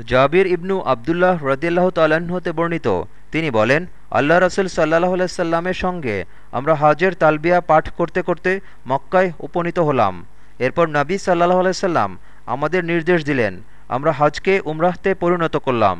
জাবির ইবনু আবদুল্লাহ রদিল্লাহ তাল্লাহ্ন হতে বর্ণিত। তিনি বলেন, আল্লাহ রসুল সাল্লাহ আলাইসাল্লামের সঙ্গে আমরা হাজের তালবিয়া পাঠ করতে করতে মক্কায় উপনীত হলাম। এরপর নাবী সাল্লাহ সাল্লাম আমাদের নির্দেশ দিলেন, আমরা হাজকে উমরাহতে পরিণত করলাম।